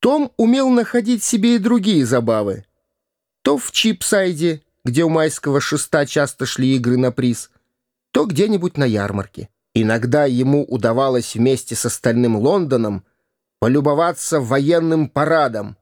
Том умел находить себе и другие забавы. То в Чипсайде, где у майского шеста часто шли игры на приз, то где-нибудь на ярмарке. Иногда ему удавалось вместе с остальным Лондоном полюбоваться военным парадом.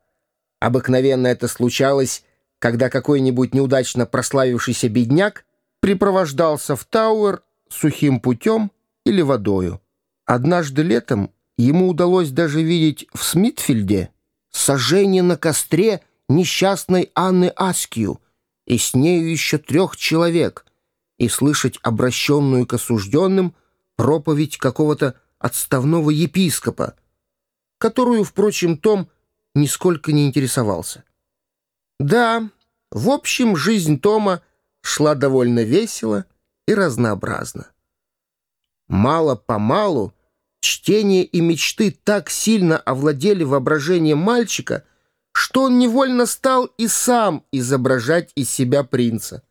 Обыкновенно это случалось, когда какой-нибудь неудачно прославившийся бедняк припровождался в Тауэр сухим путем или водою. Однажды летом ему удалось даже видеть в Смитфильде сожжение на костре несчастной Анны Аскью и с нею еще трех человек, и слышать обращенную к осужденным проповедь какого-то отставного епископа, которую, впрочем, Том нисколько не интересовался. Да, в общем, жизнь Тома шла довольно весело и разнообразно. Мало-помалу чтение и мечты так сильно овладели воображением мальчика, что он невольно стал и сам изображать из себя принца.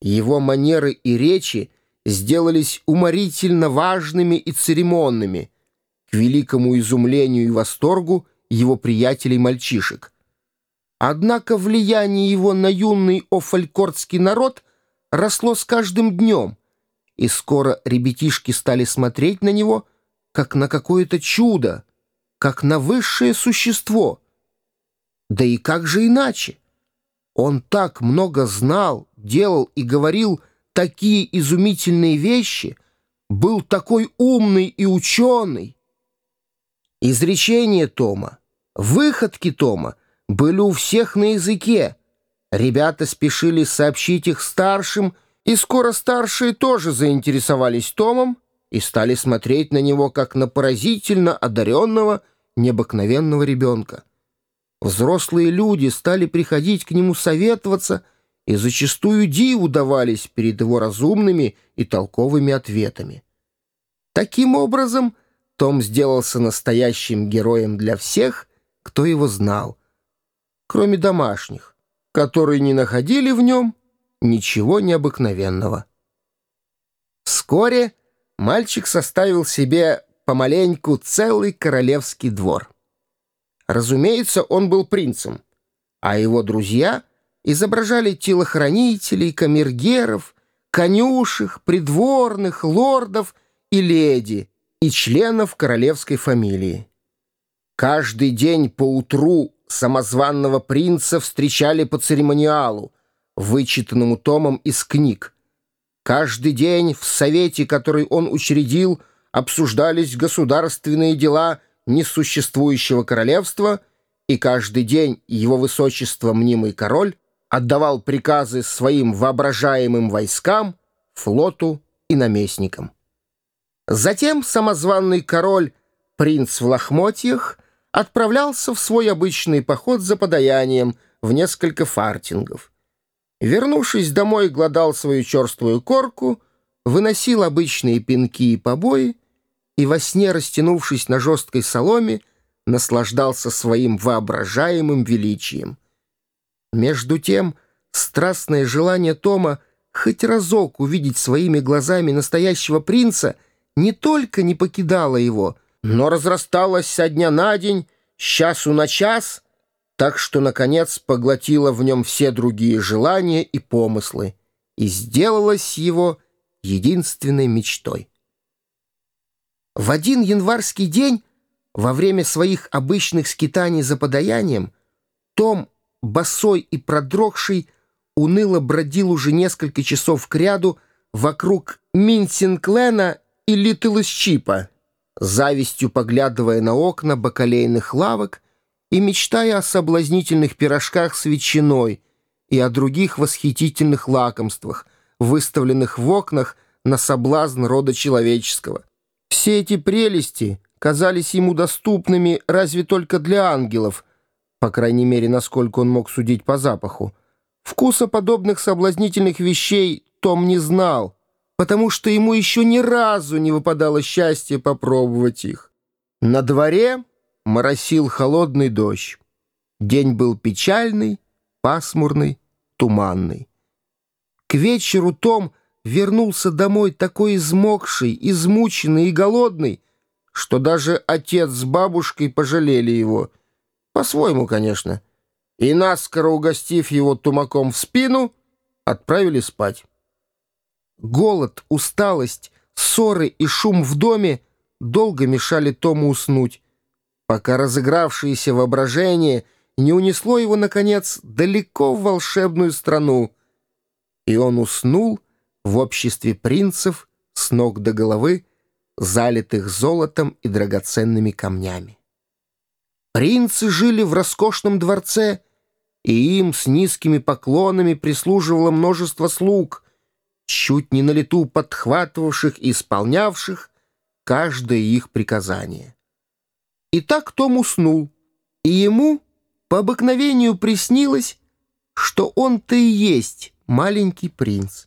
Его манеры и речи сделались уморительно важными и церемонными, к великому изумлению и восторгу его приятелей-мальчишек. Однако влияние его на юный офалькортский народ росло с каждым днем, и скоро ребятишки стали смотреть на него, как на какое-то чудо, как на высшее существо. Да и как же иначе? Он так много знал, делал и говорил такие изумительные вещи, был такой умный и ученый. Изречения Тома, выходки Тома были у всех на языке. Ребята спешили сообщить их старшим, и скоро старшие тоже заинтересовались Томом и стали смотреть на него как на поразительно одаренного, необыкновенного ребенка. Взрослые люди стали приходить к нему советоваться и зачастую диву давались перед его разумными и толковыми ответами. Таким образом, том сделался настоящим героем для всех, кто его знал, кроме домашних, которые не находили в нем ничего необыкновенного. Вскоре мальчик составил себе помаленьку целый королевский двор. Разумеется, он был принцем, а его друзья изображали телохранителей, камергеров, конюшек, придворных, лордов и леди и членов королевской фамилии. Каждый день по утру самозванного принца встречали по церемониалу, вычитанному томом из книг. Каждый день в совете, который он учредил, обсуждались государственные дела несуществующего королевства, и каждый день его высочество мнимый король отдавал приказы своим воображаемым войскам, флоту и наместникам. Затем самозванный король, принц в лохмотьях, отправлялся в свой обычный поход за подаянием в несколько фартингов. Вернувшись домой, гладал свою черствую корку, выносил обычные пинки и побои, и во сне, растянувшись на жесткой соломе, наслаждался своим воображаемым величием. Между тем, страстное желание Тома хоть разок увидеть своими глазами настоящего принца не только не покидало его, но разрасталось со дня на день, с часу на час, так что, наконец, поглотило в нем все другие желания и помыслы и сделалось его единственной мечтой. В один январский день, во время своих обычных скитаний за подаянием, Том, босой и продрогший, уныло бродил уже несколько часов кряду вокруг Минсинклена и Литлэсчипа, завистью поглядывая на окна бакалейных лавок и мечтая о соблазнительных пирожках с ветчиной и о других восхитительных лакомствах, выставленных в окнах на соблазн рода человеческого. Все эти прелести казались ему доступными разве только для ангелов, по крайней мере, насколько он мог судить по запаху. Вкуса подобных соблазнительных вещей Том не знал, потому что ему еще ни разу не выпадало счастье попробовать их. На дворе моросил холодный дождь. День был печальный, пасмурный, туманный. К вечеру Том вернулся домой такой измокший, измученный и голодный, что даже отец с бабушкой пожалели его, По-своему, конечно. И наскоро угостив его тумаком в спину, отправили спать. Голод, усталость, ссоры и шум в доме долго мешали Тому уснуть, пока разыгравшееся воображение не унесло его, наконец, далеко в волшебную страну, и он уснул в обществе принцев с ног до головы, залитых золотом и драгоценными камнями. Принцы жили в роскошном дворце, и им с низкими поклонами прислуживало множество слуг, чуть не на лету подхватывавших и исполнявших каждое их приказание. И так Том уснул, и ему по обыкновению приснилось, что он-то и есть маленький принц.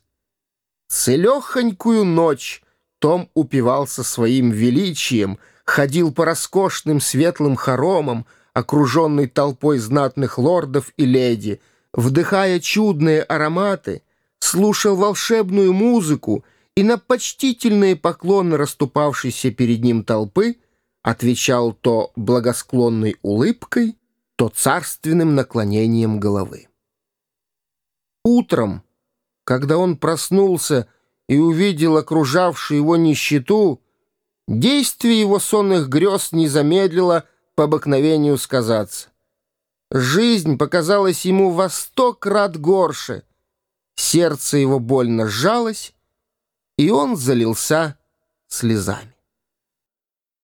Целехонькую ночь том упивался своим величием, ходил по роскошным светлым хоромам, окруженный толпой знатных лордов и леди, вдыхая чудные ароматы, слушал волшебную музыку и на почтительные поклоны расступавшейся перед ним толпы отвечал то благосклонной улыбкой, то царственным наклонением головы. Утром, когда он проснулся и увидел окружавшую его нищету, действие его сонных грез не замедлило по обыкновению сказаться. Жизнь показалась ему во сто крат горше, сердце его больно сжалось, и он залился слезами.